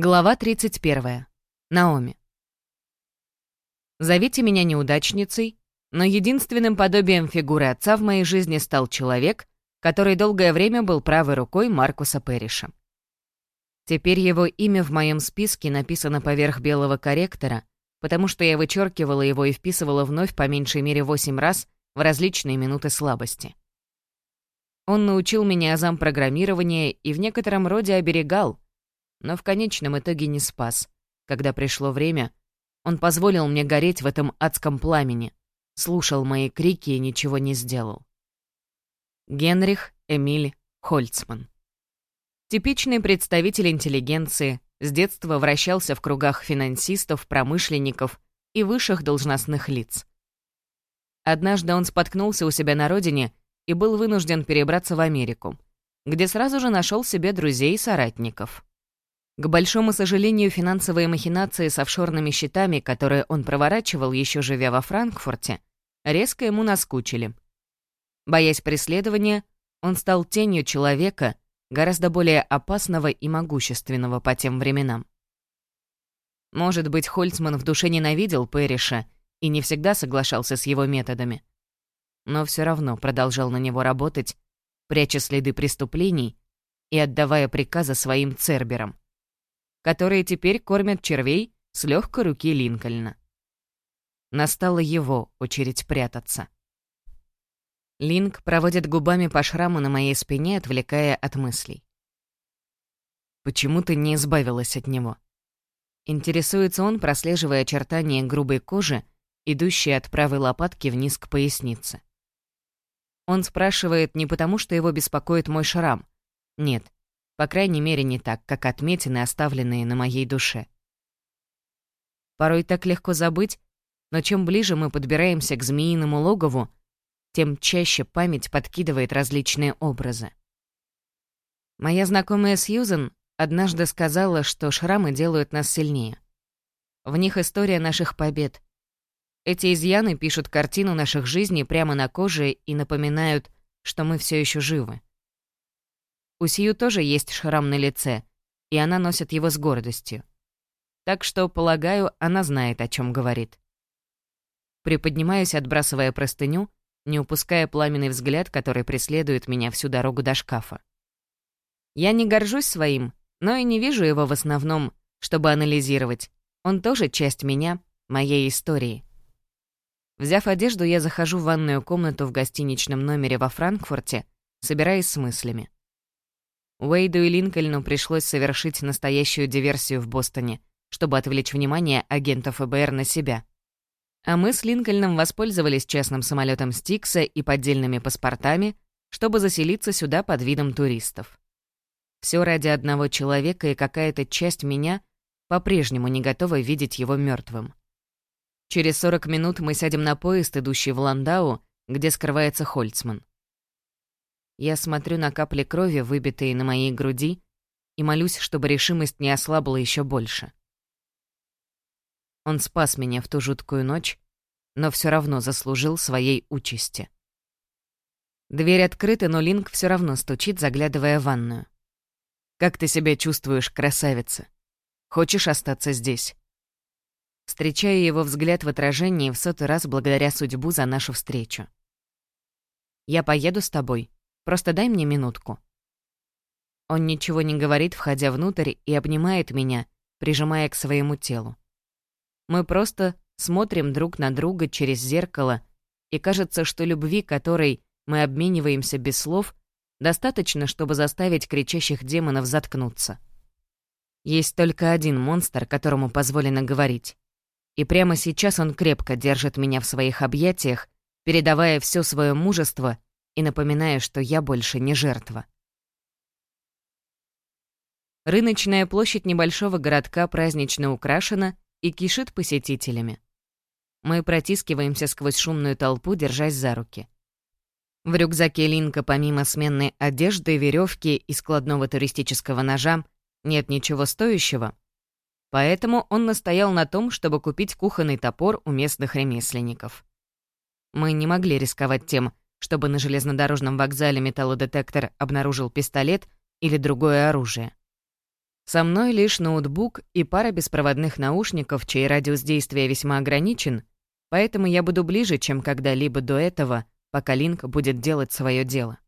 Глава 31. Наоми. Зовите меня неудачницей, но единственным подобием фигуры отца в моей жизни стал человек, который долгое время был правой рукой Маркуса Перриша. Теперь его имя в моем списке написано поверх белого корректора, потому что я вычеркивала его и вписывала вновь по меньшей мере восемь раз в различные минуты слабости. Он научил меня азам программирования и в некотором роде оберегал — но в конечном итоге не спас. Когда пришло время, он позволил мне гореть в этом адском пламени, слушал мои крики и ничего не сделал. Генрих Эмиль Хольцман. Типичный представитель интеллигенции, с детства вращался в кругах финансистов, промышленников и высших должностных лиц. Однажды он споткнулся у себя на родине и был вынужден перебраться в Америку, где сразу же нашел себе друзей и соратников. К большому сожалению, финансовые махинации с офшорными счетами, которые он проворачивал, еще живя во Франкфурте, резко ему наскучили. Боясь преследования, он стал тенью человека, гораздо более опасного и могущественного по тем временам. Может быть, Хольцман в душе ненавидел Перриша и не всегда соглашался с его методами. Но все равно продолжал на него работать, пряча следы преступлений и отдавая приказы своим церберам которые теперь кормят червей с легкой руки Линкольна. Настала его очередь прятаться. Линк проводит губами по шраму на моей спине, отвлекая от мыслей. «Почему ты не избавилась от него?» Интересуется он, прослеживая очертания грубой кожи, идущие от правой лопатки вниз к пояснице. Он спрашивает не потому, что его беспокоит мой шрам. Нет, по крайней мере, не так, как отметины, оставленные на моей душе. Порой так легко забыть, но чем ближе мы подбираемся к змеиному логову, тем чаще память подкидывает различные образы. Моя знакомая Сьюзен однажды сказала, что шрамы делают нас сильнее. В них история наших побед. Эти изъяны пишут картину наших жизней прямо на коже и напоминают, что мы все еще живы. У Сью тоже есть шрам на лице, и она носит его с гордостью. Так что, полагаю, она знает, о чем говорит. Приподнимаюсь, отбрасывая простыню, не упуская пламенный взгляд, который преследует меня всю дорогу до шкафа. Я не горжусь своим, но и не вижу его в основном, чтобы анализировать. Он тоже часть меня, моей истории. Взяв одежду, я захожу в ванную комнату в гостиничном номере во Франкфурте, собираясь с мыслями. Уэйду и Линкольну пришлось совершить настоящую диверсию в Бостоне, чтобы отвлечь внимание агентов ФБР на себя. А мы с Линкольном воспользовались частным самолетом Стикса и поддельными паспортами, чтобы заселиться сюда под видом туристов. Все ради одного человека, и какая-то часть меня по-прежнему не готова видеть его мертвым. Через 40 минут мы сядем на поезд, идущий в Ландау, где скрывается Хольцман. Я смотрю на капли крови, выбитые на моей груди, и молюсь, чтобы решимость не ослабла еще больше. Он спас меня в ту жуткую ночь, но все равно заслужил своей участи. Дверь открыта, но Линк все равно стучит, заглядывая в ванную. «Как ты себя чувствуешь, красавица? Хочешь остаться здесь?» Встречаю его взгляд в отражении в сотый раз благодаря судьбу за нашу встречу. «Я поеду с тобой», Просто дай мне минутку». Он ничего не говорит, входя внутрь, и обнимает меня, прижимая к своему телу. Мы просто смотрим друг на друга через зеркало, и кажется, что любви, которой мы обмениваемся без слов, достаточно, чтобы заставить кричащих демонов заткнуться. Есть только один монстр, которому позволено говорить. И прямо сейчас он крепко держит меня в своих объятиях, передавая все свое мужество и напоминая, что я больше не жертва. Рыночная площадь небольшого городка празднично украшена и кишит посетителями. Мы протискиваемся сквозь шумную толпу, держась за руки. В рюкзаке Линка помимо сменной одежды, веревки и складного туристического ножа нет ничего стоящего, поэтому он настоял на том, чтобы купить кухонный топор у местных ремесленников. Мы не могли рисковать тем, чтобы на железнодорожном вокзале металлодетектор обнаружил пистолет или другое оружие. Со мной лишь ноутбук и пара беспроводных наушников, чей радиус действия весьма ограничен, поэтому я буду ближе, чем когда-либо до этого, пока Линк будет делать свое дело.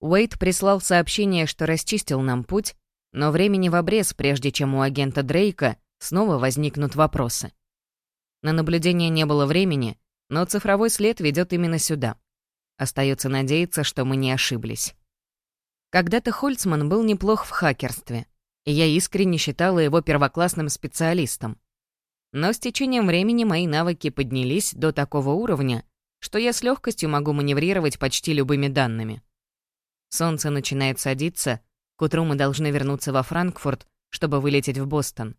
Уэйт прислал сообщение, что расчистил нам путь, но времени в обрез, прежде чем у агента Дрейка снова возникнут вопросы. На наблюдение не было времени, но цифровой след ведет именно сюда. Остается надеяться, что мы не ошиблись. Когда-то Хольцман был неплох в хакерстве, и я искренне считала его первоклассным специалистом. Но с течением времени мои навыки поднялись до такого уровня, что я с легкостью могу маневрировать почти любыми данными. Солнце начинает садиться, к утру мы должны вернуться во Франкфурт, чтобы вылететь в Бостон.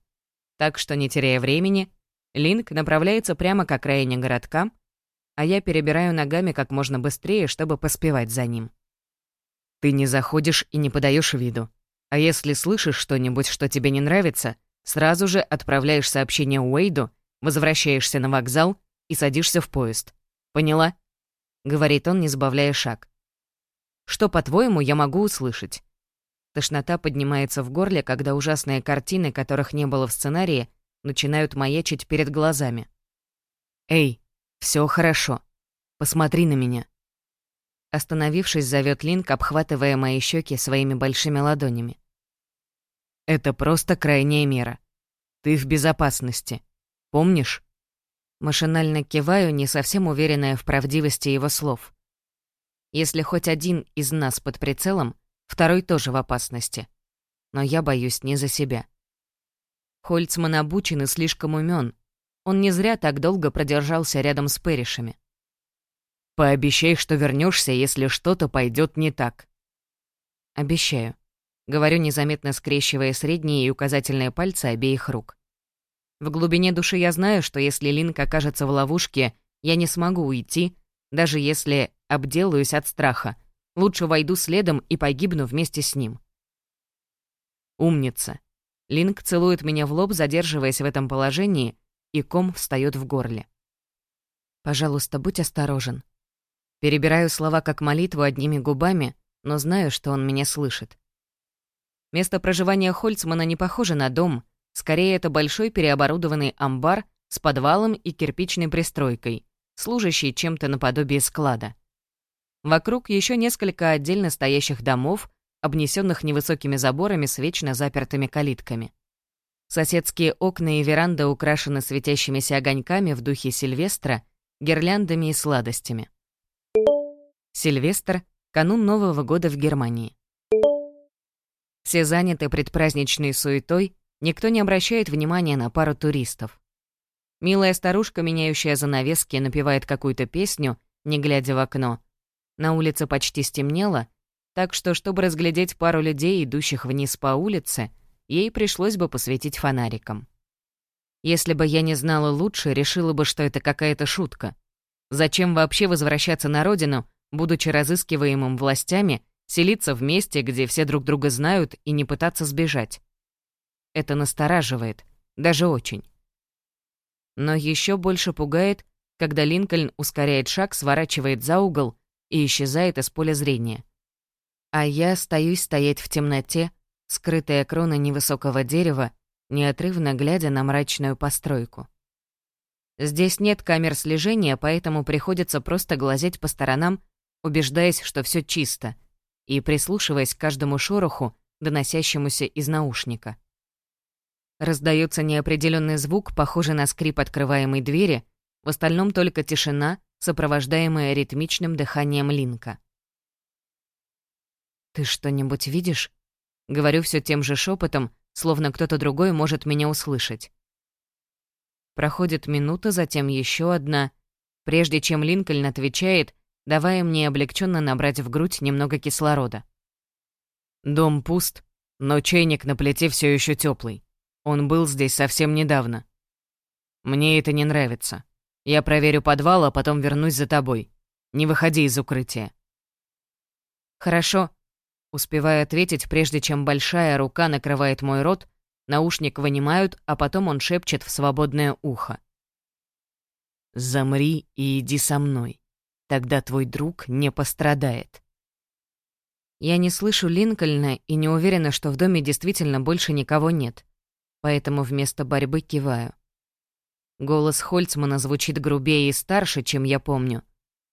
Так что, не теряя времени, Линк направляется прямо к окраине городка, а я перебираю ногами как можно быстрее, чтобы поспевать за ним. Ты не заходишь и не подаешь виду. А если слышишь что-нибудь, что тебе не нравится, сразу же отправляешь сообщение Уэйду, возвращаешься на вокзал и садишься в поезд. Поняла? Говорит он, не сбавляя шаг. Что, по-твоему, я могу услышать? Тошнота поднимается в горле, когда ужасные картины, которых не было в сценарии, начинают маячить перед глазами. «Эй, все хорошо. Посмотри на меня». Остановившись, зовет Линк, обхватывая мои щеки своими большими ладонями. «Это просто крайняя мера. Ты в безопасности. Помнишь?» Машинально киваю, не совсем уверенная в правдивости его слов. Если хоть один из нас под прицелом, второй тоже в опасности. Но я боюсь не за себя. Хольцман обучен и слишком умен. Он не зря так долго продержался рядом с Перришами. «Пообещай, что вернешься, если что-то пойдет не так». «Обещаю», — говорю, незаметно скрещивая средние и указательные пальцы обеих рук. В глубине души я знаю, что если Линк окажется в ловушке, я не смогу уйти, даже если обделаюсь от страха. Лучше войду следом и погибну вместе с ним. Умница. Линк целует меня в лоб, задерживаясь в этом положении, и ком встает в горле. «Пожалуйста, будь осторожен». Перебираю слова как молитву одними губами, но знаю, что он меня слышит. Место проживания Хольцмана не похоже на дом, скорее это большой переоборудованный амбар с подвалом и кирпичной пристройкой, служащий чем-то наподобие склада. Вокруг еще несколько отдельно стоящих домов, обнесенных невысокими заборами с вечно запертыми калитками. Соседские окна и веранда украшены светящимися огоньками в духе Сильвестра, гирляндами и сладостями. Сильвестр — канун Нового года в Германии. Все заняты предпраздничной суетой, никто не обращает внимания на пару туристов. Милая старушка, меняющая занавески, напевает какую-то песню, не глядя в окно. На улице почти стемнело, так что, чтобы разглядеть пару людей, идущих вниз по улице, ей пришлось бы посветить фонариком. Если бы я не знала лучше, решила бы, что это какая-то шутка. Зачем вообще возвращаться на родину, будучи разыскиваемым властями, селиться в месте, где все друг друга знают, и не пытаться сбежать? Это настораживает, даже очень. Но еще больше пугает, когда Линкольн ускоряет шаг, сворачивает за угол и исчезает из поля зрения. А я остаюсь стоять в темноте, скрытая крона невысокого дерева, неотрывно глядя на мрачную постройку. Здесь нет камер слежения, поэтому приходится просто глазеть по сторонам, убеждаясь, что все чисто, и прислушиваясь к каждому шороху, доносящемуся из наушника. Раздается неопределенный звук, похожий на скрип открываемой двери, в остальном только тишина, сопровождаемая ритмичным дыханием Линка. «Ты что-нибудь видишь?» Говорю все тем же шепотом, словно кто-то другой может меня услышать. Проходит минута, затем еще одна, прежде чем Линкольн отвечает, давая мне облегченно набрать в грудь немного кислорода. Дом пуст, но чайник на плите все еще теплый. Он был здесь совсем недавно. Мне это не нравится. Я проверю подвал, а потом вернусь за тобой. Не выходи из укрытия. Хорошо, Успеваю ответить, прежде чем большая рука накрывает мой рот, наушник вынимают, а потом он шепчет в свободное ухо. «Замри и иди со мной. Тогда твой друг не пострадает». Я не слышу Линкольна и не уверена, что в доме действительно больше никого нет, поэтому вместо борьбы киваю. Голос Хольцмана звучит грубее и старше, чем я помню.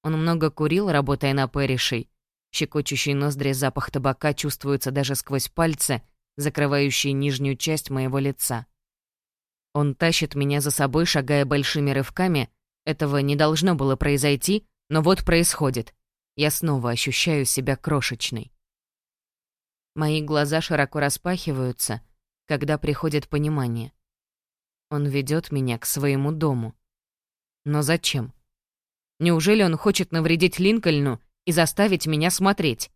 Он много курил, работая на Пэришей. Щекочущий ноздри запах табака чувствуется даже сквозь пальцы, закрывающие нижнюю часть моего лица. Он тащит меня за собой, шагая большими рывками. Этого не должно было произойти, но вот происходит. Я снова ощущаю себя крошечной. Мои глаза широко распахиваются, когда приходит понимание. Он ведет меня к своему дому. Но зачем? Неужели он хочет навредить Линкольну и заставить меня смотреть?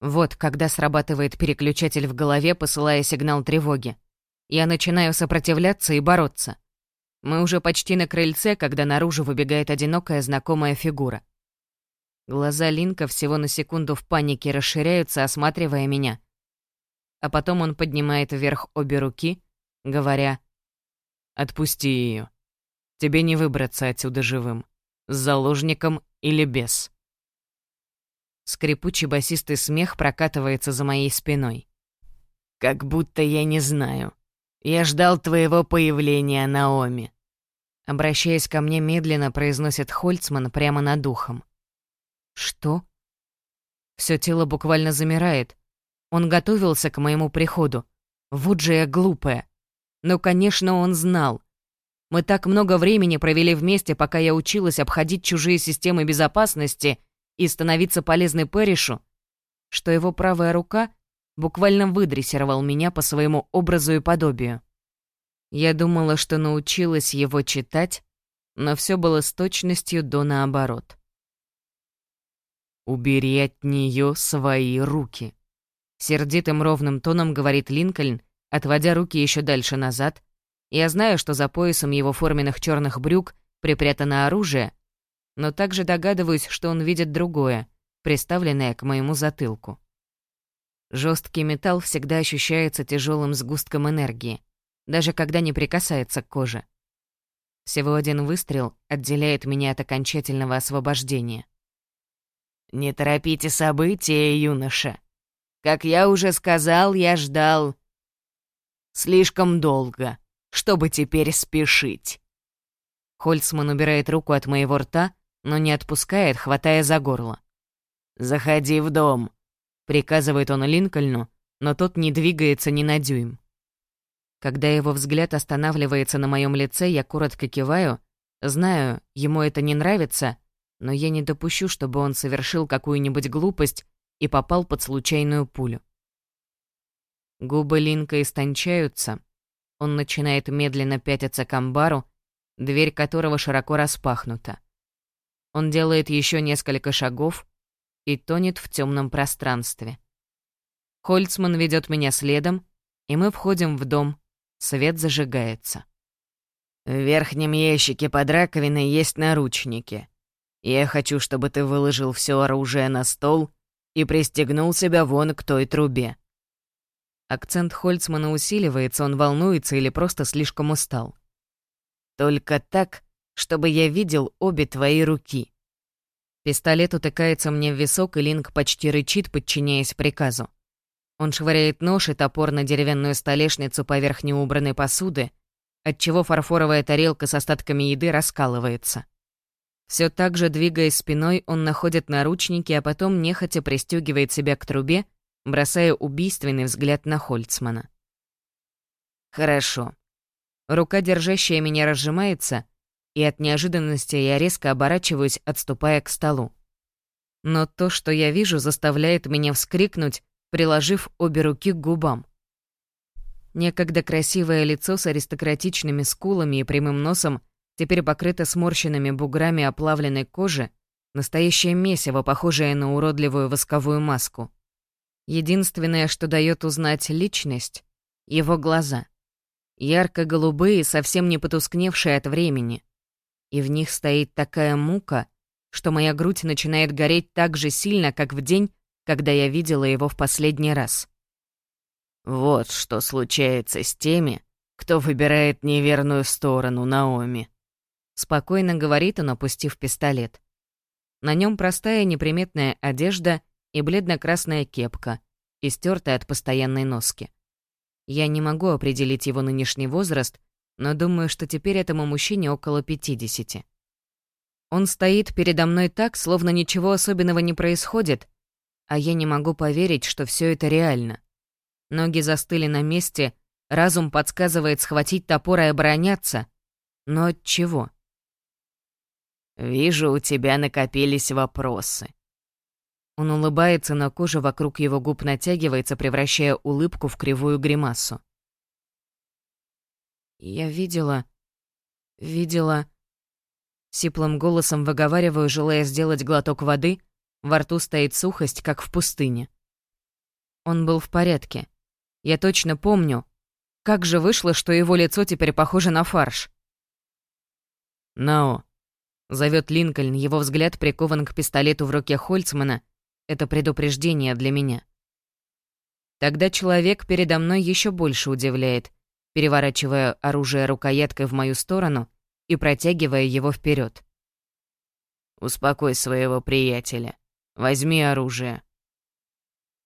Вот когда срабатывает переключатель в голове, посылая сигнал тревоги. Я начинаю сопротивляться и бороться. Мы уже почти на крыльце, когда наружу выбегает одинокая знакомая фигура. Глаза Линка всего на секунду в панике расширяются, осматривая меня. А потом он поднимает вверх обе руки, говоря «Отпусти ее. Тебе не выбраться отсюда живым. С заложником или без». Скрипучий басистый смех прокатывается за моей спиной. «Как будто я не знаю. Я ждал твоего появления, Наоми». Обращаясь ко мне медленно, произносит Хольцман прямо над ухом. «Что?» Все тело буквально замирает. Он готовился к моему приходу. Вот же я глупая. Но, конечно, он знал. Мы так много времени провели вместе, пока я училась обходить чужие системы безопасности и становиться полезной Пэришу, что его правая рука буквально выдрессировал меня по своему образу и подобию. Я думала, что научилась его читать, но все было с точностью до наоборот. «Убери от нее свои руки», — сердитым ровным тоном говорит Линкольн, отводя руки еще дальше назад. Я знаю, что за поясом его форменных черных брюк припрятано оружие, но также догадываюсь, что он видит другое, приставленное к моему затылку. Жесткий металл всегда ощущается тяжелым сгустком энергии, даже когда не прикасается к коже. Всего один выстрел отделяет меня от окончательного освобождения. «Не торопите события, юноша. Как я уже сказал, я ждал слишком долго, чтобы теперь спешить». Хольцман убирает руку от моего рта, но не отпускает, хватая за горло. «Заходи в дом», Приказывает он Линкольну, но тот не двигается ни на дюйм. Когда его взгляд останавливается на моем лице, я коротко киваю. Знаю, ему это не нравится, но я не допущу, чтобы он совершил какую-нибудь глупость и попал под случайную пулю. Губы Линка истончаются. Он начинает медленно пятиться к амбару, дверь которого широко распахнута. Он делает еще несколько шагов, и тонет в темном пространстве. Хольцман ведет меня следом, и мы входим в дом. Свет зажигается. В верхнем ящике под раковиной есть наручники. Я хочу, чтобы ты выложил все оружие на стол и пристегнул себя вон к той трубе. Акцент Хольцмана усиливается, он волнуется или просто слишком устал. Только так, чтобы я видел обе твои руки. Пистолет утыкается мне в висок, и Линк почти рычит, подчиняясь приказу. Он швыряет нож и топор на деревянную столешницу поверх неубранной посуды, отчего фарфоровая тарелка с остатками еды раскалывается. Все так же, двигаясь спиной, он находит наручники, а потом нехотя пристегивает себя к трубе, бросая убийственный взгляд на Хольцмана. «Хорошо». Рука, держащая меня, разжимается, и от неожиданности я резко оборачиваюсь, отступая к столу. Но то, что я вижу, заставляет меня вскрикнуть, приложив обе руки к губам. Некогда красивое лицо с аристократичными скулами и прямым носом теперь покрыто сморщенными буграми оплавленной кожи, настоящее месиво, похожее на уродливую восковую маску. Единственное, что дает узнать личность — его глаза. Ярко-голубые, совсем не потускневшие от времени и в них стоит такая мука, что моя грудь начинает гореть так же сильно, как в день, когда я видела его в последний раз. Вот что случается с теми, кто выбирает неверную сторону Наоми. Спокойно говорит он, опустив пистолет. На нем простая неприметная одежда и бледно-красная кепка, истертая от постоянной носки. Я не могу определить его нынешний возраст, но думаю, что теперь этому мужчине около 50. Он стоит передо мной так, словно ничего особенного не происходит, а я не могу поверить, что все это реально. Ноги застыли на месте, разум подсказывает схватить топор и обороняться. Но от чего? «Вижу, у тебя накопились вопросы». Он улыбается, но кожа вокруг его губ натягивается, превращая улыбку в кривую гримасу. «Я видела... видела...» Сиплым голосом выговариваю, желая сделать глоток воды, во рту стоит сухость, как в пустыне. Он был в порядке. Я точно помню. Как же вышло, что его лицо теперь похоже на фарш? «Нао», — зовет Линкольн, его взгляд прикован к пистолету в руке Хольцмана. Это предупреждение для меня. Тогда человек передо мной еще больше удивляет, переворачивая оружие рукояткой в мою сторону и протягивая его вперед. «Успокой своего приятеля. Возьми оружие».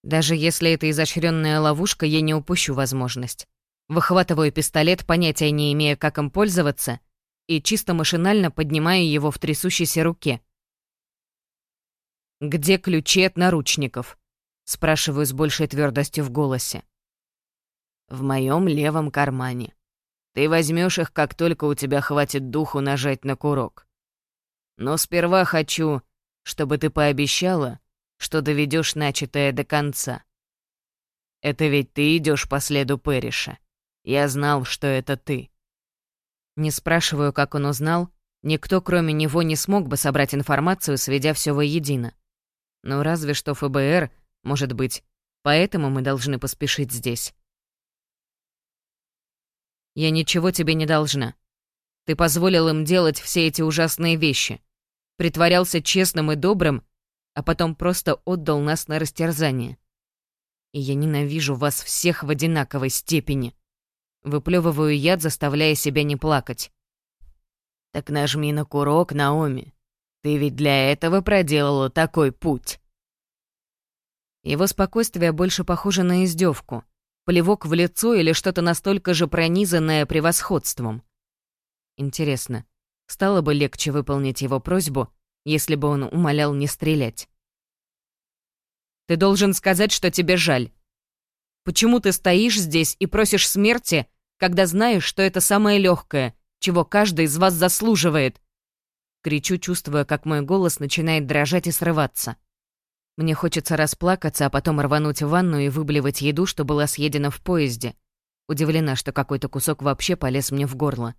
Даже если это изощренная ловушка, я не упущу возможность. Выхватываю пистолет, понятия не имея, как им пользоваться, и чисто машинально поднимаю его в трясущейся руке. «Где ключи от наручников?» — спрашиваю с большей твердостью в голосе. «В моем левом кармане», ты возьмешь их, как только у тебя хватит духу нажать на курок. Но сперва хочу, чтобы ты пообещала, что доведешь начатое до конца. Это ведь ты идешь по следу Перриша. Я знал, что это ты. Не спрашиваю, как он узнал, никто кроме него не смог бы собрать информацию, сведя все воедино. Ну, разве что ФБР, может быть, поэтому мы должны поспешить здесь. Я ничего тебе не должна. Ты позволил им делать все эти ужасные вещи. Притворялся честным и добрым, а потом просто отдал нас на растерзание. И я ненавижу вас всех в одинаковой степени. Выплевываю яд, заставляя себя не плакать. Так нажми на курок, Наоми. Ты ведь для этого проделала такой путь. Его спокойствие больше похоже на издевку плевок в лицо или что-то настолько же пронизанное превосходством. Интересно, стало бы легче выполнить его просьбу, если бы он умолял не стрелять? Ты должен сказать, что тебе жаль. Почему ты стоишь здесь и просишь смерти, когда знаешь, что это самое легкое, чего каждый из вас заслуживает? Кричу, чувствуя, как мой голос начинает дрожать и срываться. Мне хочется расплакаться, а потом рвануть в ванну и выблевать еду, что была съедена в поезде. Удивлена, что какой-то кусок вообще полез мне в горло.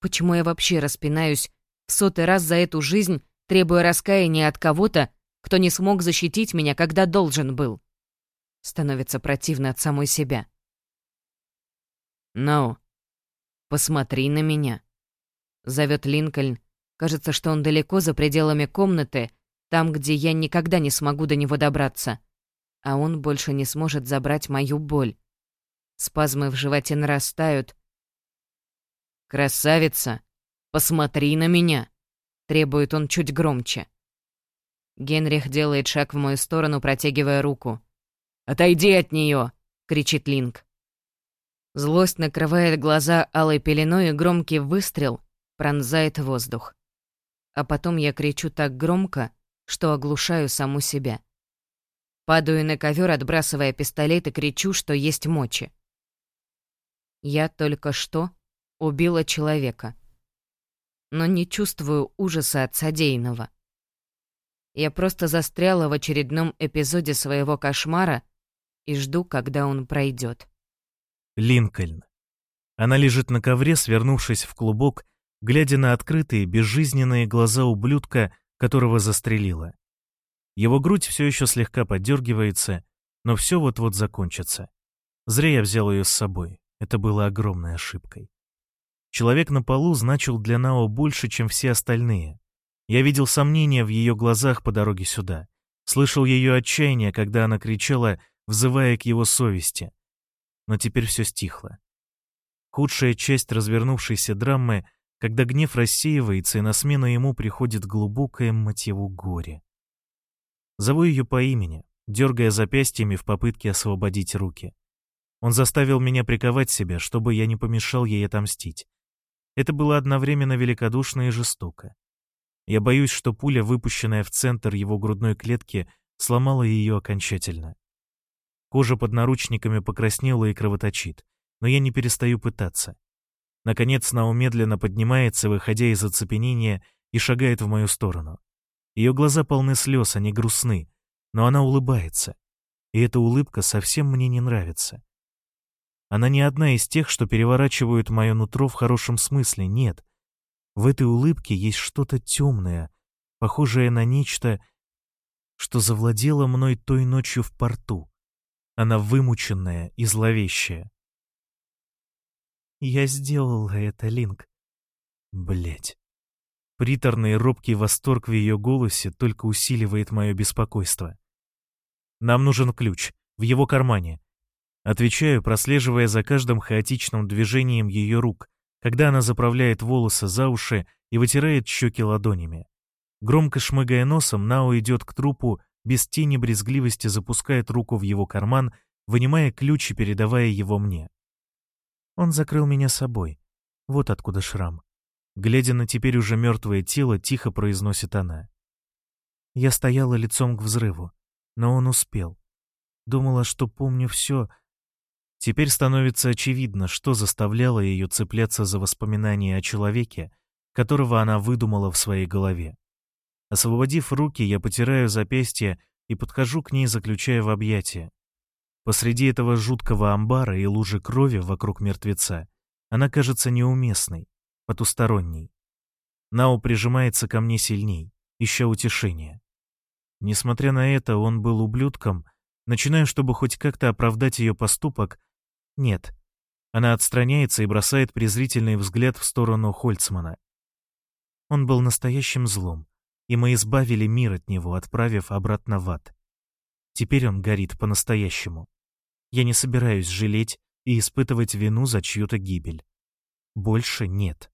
Почему я вообще распинаюсь в сотый раз за эту жизнь, требуя раскаяния от кого-то, кто не смог защитить меня, когда должен был? Становится противно от самой себя. «Ну, посмотри на меня», — зовет Линкольн. Кажется, что он далеко за пределами комнаты, там, где я никогда не смогу до него добраться. А он больше не сможет забрать мою боль. Спазмы в животе нарастают. «Красавица, посмотри на меня!» — требует он чуть громче. Генрих делает шаг в мою сторону, протягивая руку. «Отойди от нее! кричит Линк. Злость накрывает глаза алой пеленой, и громкий выстрел пронзает воздух. А потом я кричу так громко, что оглушаю саму себя. Падаю на ковер, отбрасывая пистолет, и кричу, что есть мочи. Я только что убила человека. Но не чувствую ужаса от содеянного. Я просто застряла в очередном эпизоде своего кошмара и жду, когда он пройдет. Линкольн. Она лежит на ковре, свернувшись в клубок, глядя на открытые, безжизненные глаза ублюдка, которого застрелила. Его грудь все еще слегка подергивается, но все вот-вот закончится. Зря я взял ее с собой. Это было огромной ошибкой. Человек на полу значил для Нао больше, чем все остальные. Я видел сомнения в ее глазах по дороге сюда. Слышал ее отчаяние, когда она кричала, взывая к его совести. Но теперь все стихло. Худшая часть развернувшейся драмы когда гнев рассеивается, и на смену ему приходит глубокое, мотиву горе. Зову ее по имени, дергая запястьями в попытке освободить руки. Он заставил меня приковать себя, чтобы я не помешал ей отомстить. Это было одновременно великодушно и жестоко. Я боюсь, что пуля, выпущенная в центр его грудной клетки, сломала ее окончательно. Кожа под наручниками покраснела и кровоточит, но я не перестаю пытаться. Наконец Нау медленно поднимается, выходя из оцепенения, и шагает в мою сторону. Ее глаза полны слез, они грустны, но она улыбается. И эта улыбка совсем мне не нравится. Она не одна из тех, что переворачивают мое нутро в хорошем смысле, нет. В этой улыбке есть что-то темное, похожее на нечто, что завладело мной той ночью в порту. Она вымученная и зловещая. Я сделала это, Линк. Блять. Приторный робкий восторг в ее голосе только усиливает мое беспокойство. Нам нужен ключ. В его кармане. Отвечаю, прослеживая за каждым хаотичным движением ее рук, когда она заправляет волосы за уши и вытирает щеки ладонями. Громко шмыгая носом, Нао идет к трупу, без тени брезгливости запускает руку в его карман, вынимая ключ и передавая его мне. Он закрыл меня собой. Вот откуда шрам. Глядя на теперь уже мертвое тело, тихо произносит она. Я стояла лицом к взрыву, но он успел. Думала, что помню все, Теперь становится очевидно, что заставляло ее цепляться за воспоминания о человеке, которого она выдумала в своей голове. Освободив руки, я потираю запястье и подхожу к ней, заключая в объятия. Посреди этого жуткого амбара и лужи крови вокруг мертвеца она кажется неуместной, потусторонней. Нао прижимается ко мне сильней, ища утешения. Несмотря на это, он был ублюдком, начинаю, чтобы хоть как-то оправдать ее поступок, нет. Она отстраняется и бросает презрительный взгляд в сторону Хольцмана. Он был настоящим злом, и мы избавили мир от него, отправив обратно в ад. Теперь он горит по-настоящему. Я не собираюсь жалеть и испытывать вину за чью-то гибель. Больше нет.